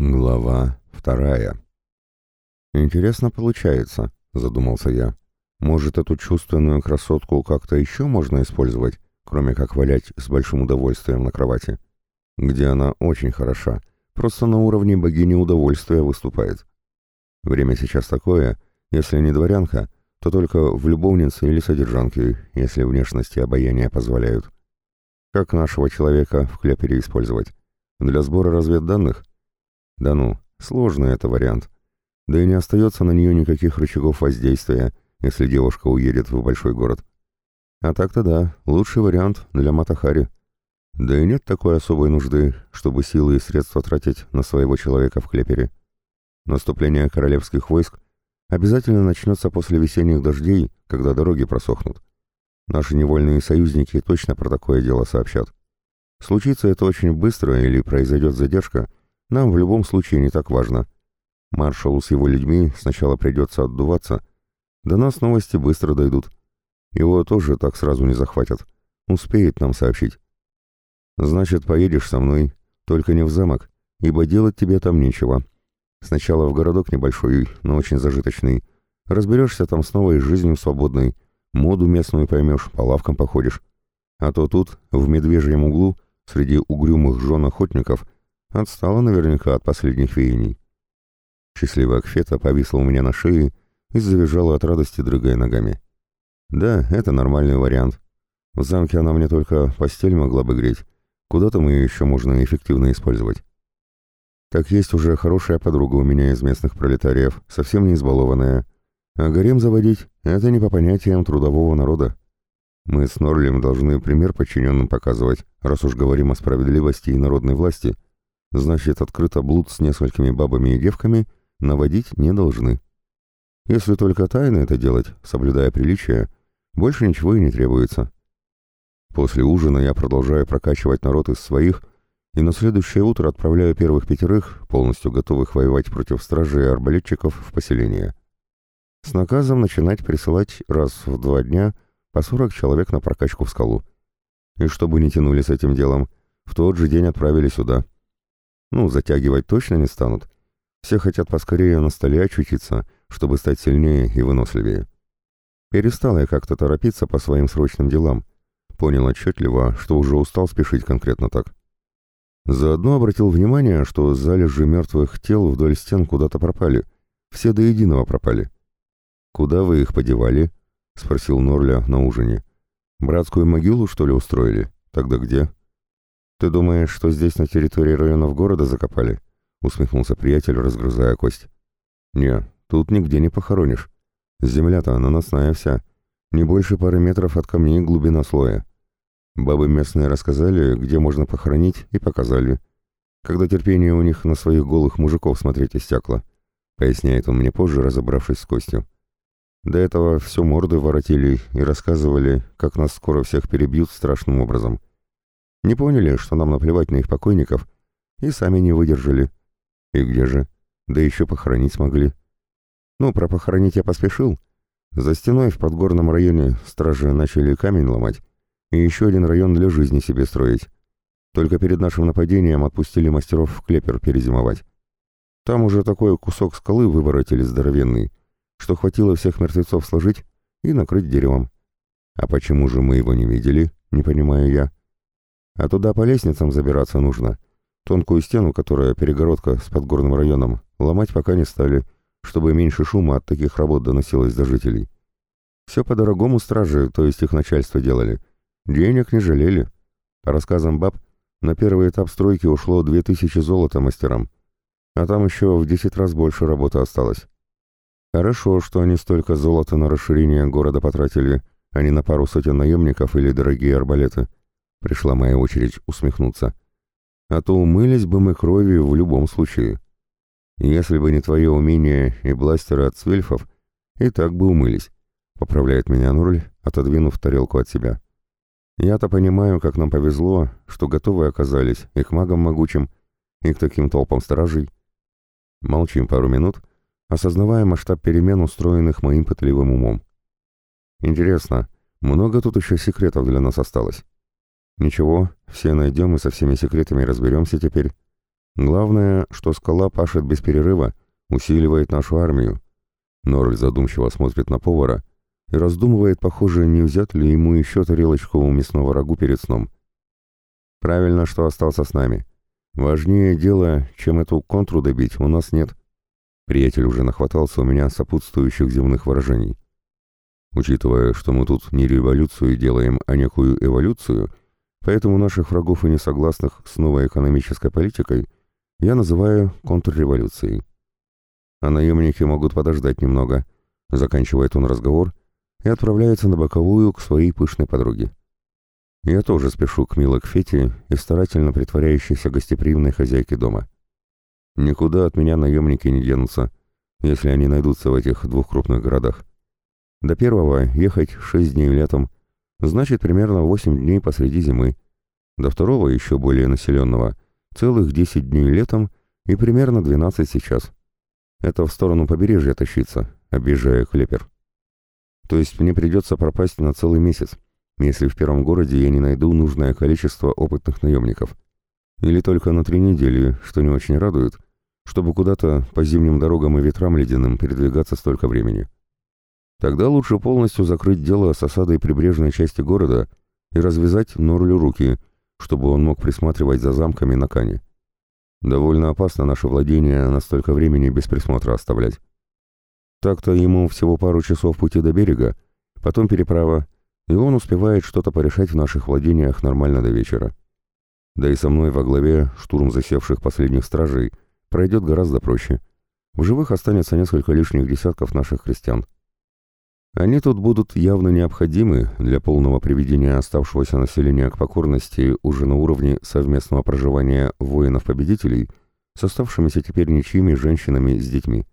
Глава вторая. «Интересно получается», — задумался я. «Может, эту чувственную красотку как-то еще можно использовать, кроме как валять с большим удовольствием на кровати? Где она очень хороша, просто на уровне богини удовольствия выступает. Время сейчас такое, если не дворянка, то только в любовнице или содержанке, если внешности и обаяние позволяют. Как нашего человека в кляпере использовать? Для сбора разведданных? Да ну, сложный это вариант. Да и не остается на нее никаких рычагов воздействия, если девушка уедет в большой город. А так-то да, лучший вариант для Матахари. Да и нет такой особой нужды, чтобы силы и средства тратить на своего человека в Клепере. Наступление королевских войск обязательно начнется после весенних дождей, когда дороги просохнут. Наши невольные союзники точно про такое дело сообщат. Случится это очень быстро или произойдет задержка, нам в любом случае не так важно. Маршалу с его людьми сначала придется отдуваться. До нас новости быстро дойдут. Его тоже так сразу не захватят. Успеет нам сообщить. Значит, поедешь со мной, только не в замок, ибо делать тебе там нечего. Сначала в городок небольшой, но очень зажиточный. Разберешься там с новой жизнью свободной, моду местную поймешь, по лавкам походишь. А то тут, в медвежьем углу, среди угрюмых жен охотников, Отстала наверняка от последних веяний. Счастливая Кфета повисла у меня на шее и завизжала от радости, дрыгая ногами. Да, это нормальный вариант. В замке она мне только постель могла бы греть. Куда там ее еще можно эффективно использовать? Так есть уже хорошая подруга у меня из местных пролетариев, совсем не избалованная. А гарем заводить — это не по понятиям трудового народа. Мы с Норлем должны пример подчиненным показывать, раз уж говорим о справедливости и народной власти — значит, открыто блуд с несколькими бабами и девками наводить не должны. Если только тайно это делать, соблюдая приличия, больше ничего и не требуется. После ужина я продолжаю прокачивать народ из своих и на следующее утро отправляю первых пятерых, полностью готовых воевать против стражей и арбалетчиков, в поселение. С наказом начинать присылать раз в два дня по 40 человек на прокачку в скалу. И чтобы не тянули с этим делом, в тот же день отправили сюда — ну, затягивать точно не станут. Все хотят поскорее на столе очутиться, чтобы стать сильнее и выносливее. Перестал я как-то торопиться по своим срочным делам. Понял отчетливо, что уже устал спешить конкретно так. Заодно обратил внимание, что залежи мертвых тел вдоль стен куда-то пропали. Все до единого пропали. «Куда вы их подевали?» — спросил Норля на ужине. «Братскую могилу, что ли, устроили? Тогда где?» «Ты думаешь, что здесь на территории районов города закопали?» — усмехнулся приятель, разгрызая кость. «Не, тут нигде не похоронишь. Земля-то наносная вся. Не больше пары метров от камней глубина слоя. Бабы местные рассказали, где можно похоронить, и показали. Когда терпение у них на своих голых мужиков смотреть истякло», — поясняет он мне позже, разобравшись с костью. До этого все морды воротили и рассказывали, как нас скоро всех перебьют страшным образом. Не поняли, что нам наплевать на их покойников, и сами не выдержали. И где же? Да еще похоронить смогли. Ну, про похоронить я поспешил. За стеной в подгорном районе стражи начали камень ломать, и еще один район для жизни себе строить. Только перед нашим нападением отпустили мастеров в клепер перезимовать. Там уже такой кусок скалы выворотили здоровенный, что хватило всех мертвецов сложить и накрыть деревом. А почему же мы его не видели, не понимаю я. А туда по лестницам забираться нужно. Тонкую стену, которая перегородка с подгорным районом, ломать пока не стали, чтобы меньше шума от таких работ доносилось до жителей. Все по-дорогому стражи, то есть их начальство делали. Денег не жалели. По рассказам баб, на первый этап стройки ушло две тысячи золота мастерам, а там еще в десять раз больше работы осталось. Хорошо, что они столько золота на расширение города потратили, а не на пару сотен наемников или дорогие арбалеты. Пришла моя очередь усмехнуться. А то умылись бы мы кровью в любом случае. Если бы не твое умение и бластеры от свельфов, и так бы умылись. Поправляет меня Нурль, отодвинув тарелку от себя. Я-то понимаю, как нам повезло, что готовы оказались и к магам могучим, и к таким толпам стражей. Молчим пару минут, осознавая масштаб перемен, устроенных моим пытливым умом. Интересно, много тут еще секретов для нас осталось? Ничего, все найдем и со всеми секретами разберемся теперь. Главное, что скала пашет без перерыва, усиливает нашу армию. Норль задумчиво смотрит на повара и раздумывает, похоже, не взять ли ему еще тарелочку мясного рагу перед сном. Правильно, что остался с нами. Важнее дело, чем эту контру добить, у нас нет. Приятель уже нахватался у меня сопутствующих земных выражений. Учитывая, что мы тут не революцию делаем, а некую эволюцию, поэтому наших врагов и несогласных с новой экономической политикой я называю контрреволюцией. А наемники могут подождать немного, заканчивает он разговор и отправляется на боковую к своей пышной подруге. Я тоже спешу к милой Кфете и старательно притворяющейся гостеприимной хозяйке дома. Никуда от меня наемники не денутся, если они найдутся в этих двух крупных городах. До первого ехать шесть дней летом, значит примерно восемь дней посреди зимы. До второго, еще более населенного, целых десять дней летом и примерно двенадцать сейчас. Это в сторону побережья тащиться, объезжая Клепер. То есть мне придется пропасть на целый месяц, если в первом городе я не найду нужное количество опытных наемников. Или только на три недели, что не очень радует, чтобы куда-то по зимним дорогам и ветрам ледяным передвигаться столько времени. Тогда лучше полностью закрыть дело с осадой прибрежной части города и развязать Норлю руки, чтобы он мог присматривать за замками на Кане. Довольно опасно наше владение на столько времени без присмотра оставлять. Так-то ему всего пару часов пути до берега, потом переправа, и он успевает что-то порешать в наших владениях нормально до вечера. Да и со мной во главе штурм засевших последних стражей пройдет гораздо проще. В живых останется несколько лишних десятков наших крестьян. Они тут будут явно необходимы для полного приведения оставшегося населения к покорности уже на уровне совместного проживания воинов-победителей с оставшимися теперь ничьими женщинами с детьми.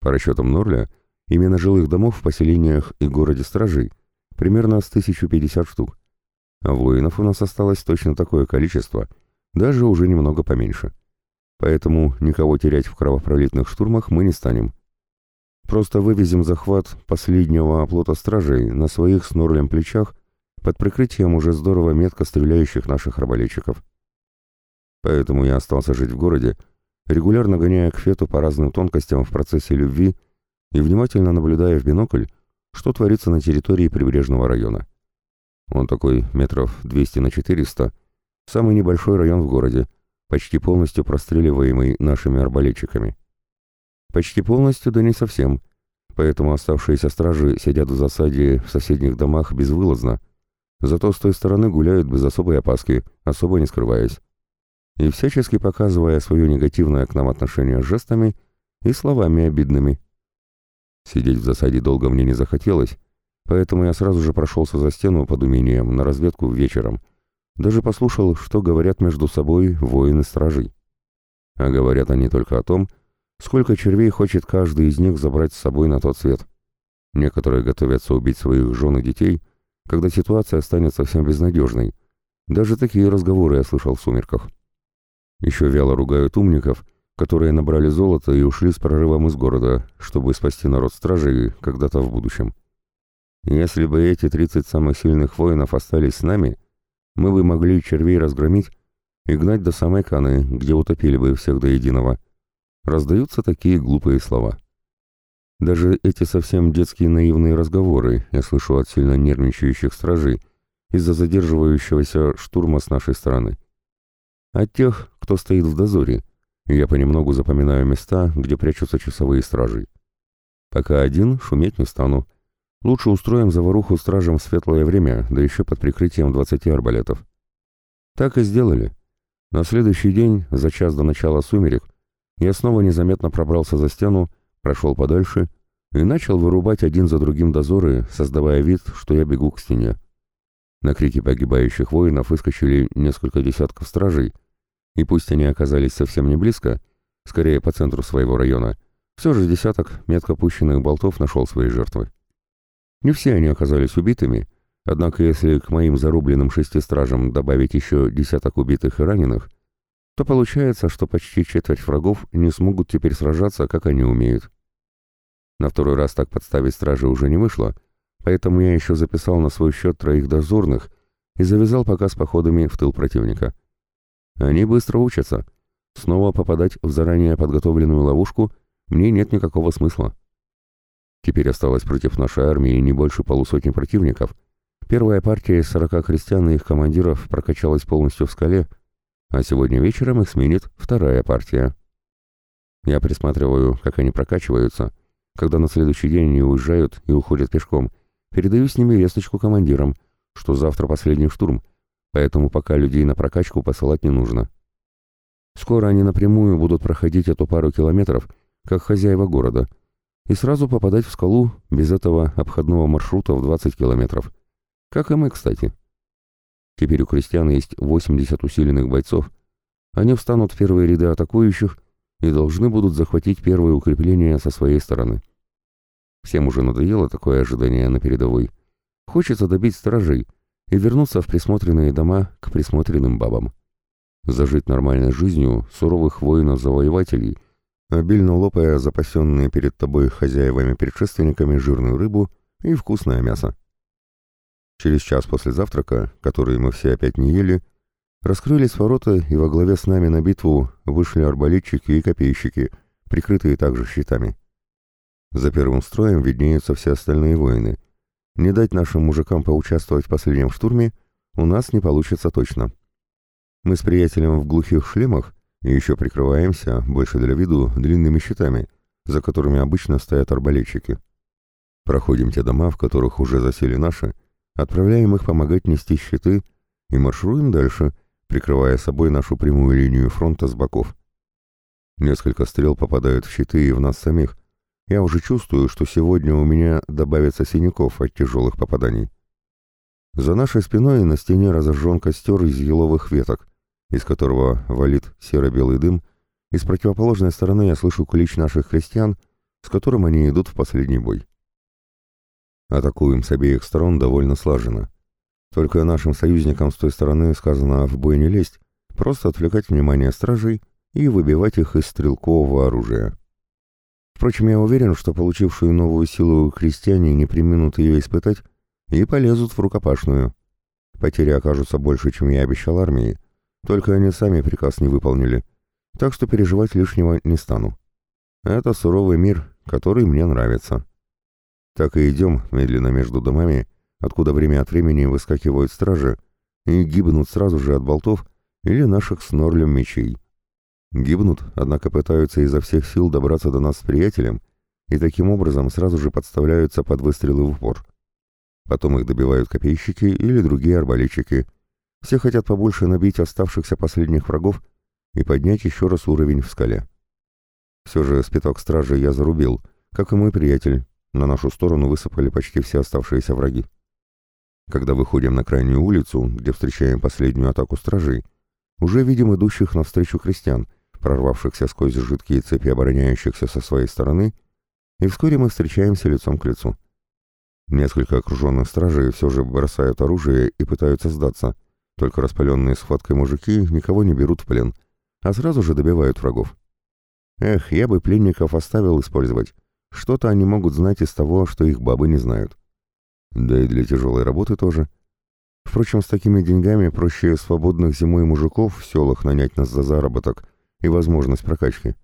По расчетам Норля, именно жилых домов в поселениях и городе стражей примерно с 1050 штук, а воинов у нас осталось точно такое количество, даже уже немного поменьше. Поэтому никого терять в кровопролитных штурмах мы не станем. Просто вывезем захват последнего оплота стражей на своих с Норлем плечах под прикрытием уже здорово метко стреляющих наших арбалетчиков. Поэтому я остался жить в городе, регулярно гоняя к Фету по разным тонкостям в процессе любви и внимательно наблюдая в бинокль, что творится на территории прибрежного района. Он такой метров 200 на 400, самый небольшой район в городе, почти полностью простреливаемый нашими арбалетчиками. Почти полностью, да не совсем. Поэтому оставшиеся стражи сидят в засаде в соседних домах безвылазно. Зато с той стороны гуляют без особой опаски, особо не скрываясь. И всячески показывая свое негативное к нам отношение жестами и словами обидными. Сидеть в засаде долго мне не захотелось, поэтому я сразу же прошелся за стену под умением на разведку вечером. Даже послушал, что говорят между собой воины-стражей. А говорят они только о том, Сколько червей хочет каждый из них забрать с собой на тот свет? Некоторые готовятся убить своих жен и детей, когда ситуация станет совсем безнадежной. Даже такие разговоры я слышал в сумерках. Еще вяло ругают умников, которые набрали золото и ушли с прорывом из города, чтобы спасти народ стражей когда-то в будущем. Если бы эти 30 самых сильных воинов остались с нами, мы бы могли червей разгромить и гнать до самой Каны, где утопили бы всех до единого раздаются такие глупые слова. Даже эти совсем детские наивные разговоры я слышу от сильно нервничающих стражей из-за задерживающегося штурма с нашей стороны. От тех, кто стоит в дозоре, я понемногу запоминаю места, где прячутся часовые стражи. Пока один, шуметь не стану. Лучше устроим заваруху стражам в светлое время, да еще под прикрытием двадцати арбалетов. Так и сделали. На следующий день, за час до начала сумерек, я снова незаметно пробрался за стену, прошел подальше и начал вырубать один за другим дозоры, создавая вид, что я бегу к стене. На крики погибающих воинов выскочили несколько десятков стражей, и пусть они оказались совсем не близко, скорее по центру своего района, все же десяток метко пущенных болтов нашел свои жертвы. Не все они оказались убитыми, однако если к моим зарубленным шести стражам добавить еще десяток убитых и раненых, то получается, что почти четверть врагов не смогут теперь сражаться, как они умеют. На второй раз так подставить стражи уже не вышло, поэтому я еще записал на свой счет троих дозорных и завязал пока с походами в тыл противника. Они быстро учатся, Снова попадать в заранее подготовленную ловушку мне нет никакого смысла. Теперь осталось против нашей армии не больше полусотни противников. Первая партия из сорока крестьян и их командиров прокачалась полностью в скале, а сегодня вечером их сменит вторая партия. Я присматриваю, как они прокачиваются, когда на следующий день они уезжают и уходят пешком. Передаю с ними весточку командирам, что завтра последний штурм, поэтому пока людей на прокачку посылать не нужно. Скоро они напрямую будут проходить эту пару километров, как хозяева города, и сразу попадать в скалу без этого обходного маршрута в 20 километров. Как и мы, кстати. Теперь у крестьян есть 80 усиленных бойцов. Они встанут в первые ряды атакующих и должны будут захватить первые укрепления со своей стороны. Всем уже надоело такое ожидание на передовой. Хочется добить стражей и вернуться в присмотренные дома к присмотренным бабам. Зажить нормальной жизнью суровых воинов-завоевателей, обильно лопая запасенные перед тобой хозяевами-предшественниками жирную рыбу и вкусное мясо. Через час после завтрака, который мы все опять не ели, раскрылись ворота, и во главе с нами на битву вышли арбалетчики и копейщики, прикрытые также щитами. За первым строем виднеются все остальные воины. Не дать нашим мужикам поучаствовать в последнем штурме у нас не получится точно. Мы с приятелем в глухих шлемах и еще прикрываемся, больше для виду, длинными щитами, за которыми обычно стоят арбалетчики. Проходим те дома, в которых уже засели наши, Отправляем их помогать нести щиты и маршируем дальше, прикрывая собой нашу прямую линию фронта с боков. Несколько стрел попадают в щиты и в нас самих. Я уже чувствую, что сегодня у меня добавится синяков от тяжелых попаданий. За нашей спиной на стене разожжен костер из еловых веток, из которого валит серо-белый дым, и с противоположной стороны я слышу клич наших крестьян, с которым они идут в последний бой. Атакуем с обеих сторон довольно слаженно. Только нашим союзникам с той стороны сказано в бой не лезть, просто отвлекать внимание стражей и выбивать их из стрелкового оружия. Впрочем, я уверен, что получившие новую силу крестьяне не приминут ее испытать и полезут в рукопашную. Потери окажутся больше, чем я обещал армии, только они сами приказ не выполнили, так что переживать лишнего не стану. Это суровый мир, который мне нравится. Так и идем медленно между домами, откуда время от времени выскакивают стражи и гибнут сразу же от болтов или наших с Норлем мечей. Гибнут, однако пытаются изо всех сил добраться до нас с приятелем и таким образом сразу же подставляются под выстрелы в упор. Потом их добивают копейщики или другие арбалетчики. Все хотят побольше набить оставшихся последних врагов и поднять еще раз уровень в скале. Все же спиток стражи я зарубил, как и мой приятель, на нашу сторону высыпали почти все оставшиеся враги. Когда выходим на крайнюю улицу, где встречаем последнюю атаку стражей, уже видим идущих навстречу крестьян, прорвавшихся сквозь жидкие цепи обороняющихся со своей стороны, и вскоре мы встречаемся лицом к лицу. Несколько окруженных стражей все же бросают оружие и пытаются сдаться, только распаленные схваткой мужики никого не берут в плен, а сразу же добивают врагов. Эх, я бы пленников оставил использовать, что-то они могут знать из того, что их бабы не знают. Да и для тяжелой работы тоже. Впрочем, с такими деньгами проще свободных зимой мужиков в селах нанять нас за заработок и возможность прокачки.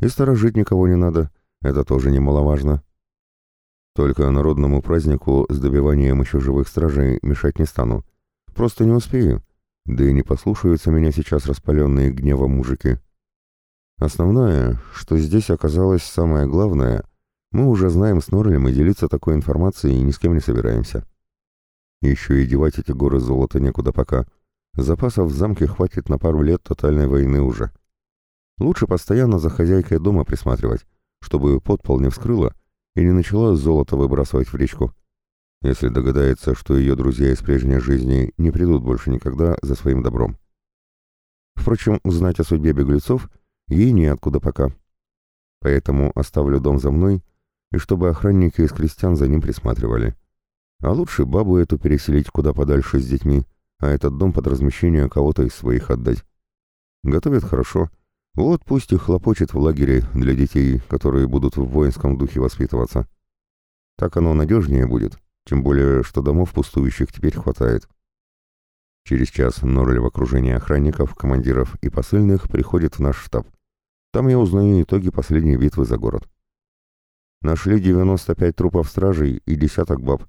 И сторожить никого не надо, это тоже немаловажно. Только народному празднику с добиванием еще живых стражей мешать не стану. Просто не успею. Да и не послушаются меня сейчас распаленные гневом мужики. Основное, что здесь оказалось самое главное — мы уже знаем с Норлем и делиться такой информацией ни с кем не собираемся. Еще и девать эти горы золота некуда пока. Запасов в замке хватит на пару лет тотальной войны уже. Лучше постоянно за хозяйкой дома присматривать, чтобы подпол не вскрыла и не начала золото выбрасывать в речку. Если догадается, что ее друзья из прежней жизни не придут больше никогда за своим добром. Впрочем, узнать о судьбе беглецов ей неоткуда пока. Поэтому оставлю дом за мной и чтобы охранники из крестьян за ним присматривали. А лучше бабу эту переселить куда подальше с детьми, а этот дом под размещение кого-то из своих отдать. Готовят хорошо. Вот пусть и хлопочет в лагере для детей, которые будут в воинском духе воспитываться. Так оно надежнее будет, тем более, что домов пустующих теперь хватает. Через час Норль в окружении охранников, командиров и посыльных приходит в наш штаб. Там я узнаю итоги последней битвы за город. Нашли 95 трупов стражей и десяток баб.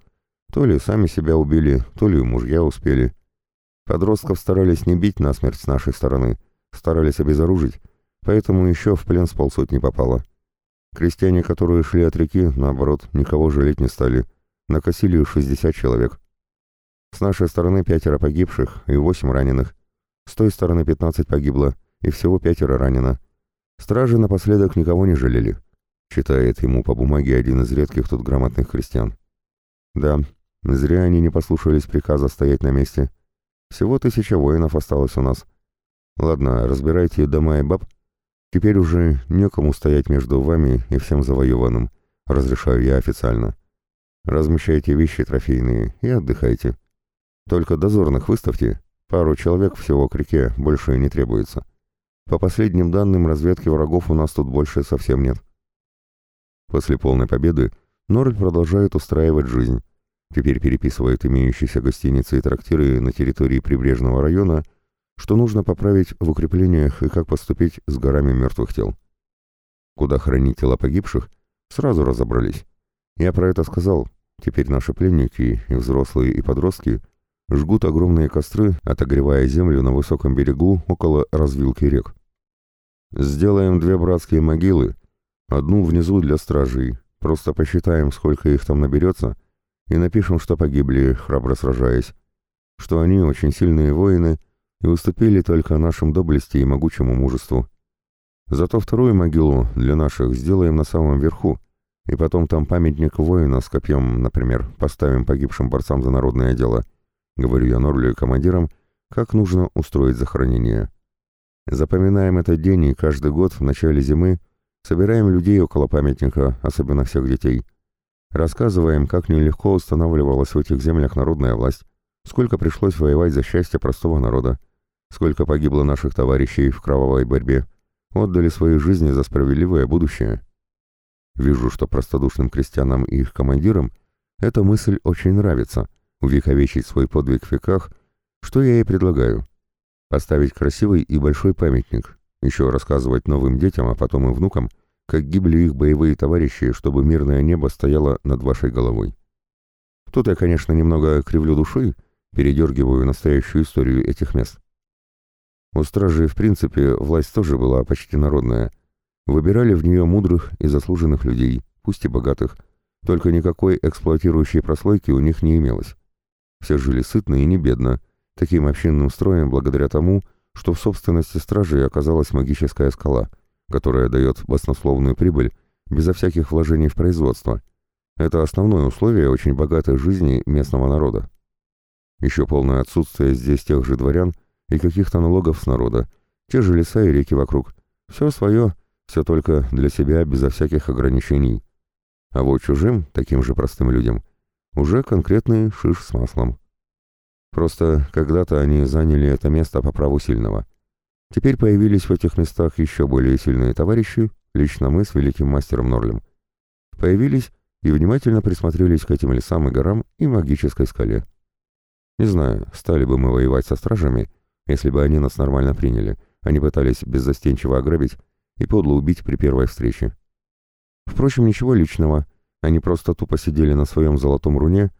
То ли сами себя убили, то ли мужья успели. Подростков старались не бить насмерть с нашей стороны, старались обезоружить, поэтому еще в плен с полсотни попало. Крестьяне, которые шли от реки, наоборот, никого жалеть не стали. Накосили 60 человек. С нашей стороны пятеро погибших и восемь раненых. С той стороны 15 погибло, и всего пятеро ранено. Стражи напоследок никого не жалели. Читает ему по бумаге один из редких тут грамотных христиан. Да, зря они не послушались приказа стоять на месте. Всего тысяча воинов осталось у нас. Ладно, разбирайте дома и баб. Теперь уже некому стоять между вами и всем завоеванным. Разрешаю я официально. Размещайте вещи трофейные и отдыхайте. Только дозорных выставьте. Пару человек всего к реке больше не требуется. По последним данным разведки врагов у нас тут больше совсем нет. После полной победы Норль продолжает устраивать жизнь. Теперь переписывает имеющиеся гостиницы и трактиры на территории прибрежного района, что нужно поправить в укреплениях и как поступить с горами мертвых тел. Куда хранить тела погибших, сразу разобрались. Я про это сказал. Теперь наши пленники, и взрослые, и подростки, жгут огромные костры, отогревая землю на высоком берегу около развилки рек. Сделаем две братские могилы, Одну внизу для стражей. Просто посчитаем, сколько их там наберется, и напишем, что погибли, храбро сражаясь. Что они очень сильные воины и уступили только нашим доблести и могучему мужеству. Зато вторую могилу для наших сделаем на самом верху, и потом там памятник воина с копьем, например, поставим погибшим борцам за народное дело. Говорю я Норлю и командирам, как нужно устроить захоронение. Запоминаем этот день и каждый год в начале зимы Собираем людей около памятника, особенно всех детей. Рассказываем, как нелегко устанавливалась в этих землях народная власть, сколько пришлось воевать за счастье простого народа, сколько погибло наших товарищей в кровавой борьбе, отдали свои жизни за справедливое будущее. Вижу, что простодушным крестьянам и их командирам эта мысль очень нравится, увековечить свой подвиг в веках, что я и предлагаю. Поставить красивый и большой памятник, еще рассказывать новым детям, а потом и внукам, как гибли их боевые товарищи, чтобы мирное небо стояло над вашей головой. Тут я, конечно, немного кривлю душой, передергиваю настоящую историю этих мест. У стражи, в принципе, власть тоже была почти народная. Выбирали в нее мудрых и заслуженных людей, пусть и богатых, только никакой эксплуатирующей прослойки у них не имелось. Все жили сытно и не бедно, таким общинным строем благодаря тому, что в собственности стражей оказалась магическая скала, которая дает баснословную прибыль безо всяких вложений в производство. Это основное условие очень богатой жизни местного народа. Еще полное отсутствие здесь тех же дворян и каких-то налогов с народа, те же леса и реки вокруг. Все свое, все только для себя, безо всяких ограничений. А вот чужим, таким же простым людям, уже конкретный шиш с маслом. Просто когда-то они заняли это место по праву сильного. Теперь появились в этих местах еще более сильные товарищи, лично мы с великим мастером Норлем. Появились и внимательно присмотрелись к этим лесам и горам и магической скале. Не знаю, стали бы мы воевать со стражами, если бы они нас нормально приняли, они пытались беззастенчиво ограбить и подло убить при первой встрече. Впрочем, ничего личного, они просто тупо сидели на своем золотом руне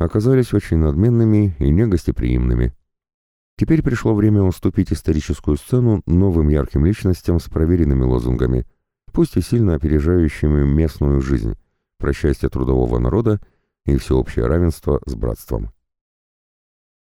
оказались очень надменными и негостеприимными. Теперь пришло время уступить историческую сцену новым ярким личностям с проверенными лозунгами, пусть и сильно опережающими местную жизнь, про счастье трудового народа и всеобщее равенство с братством.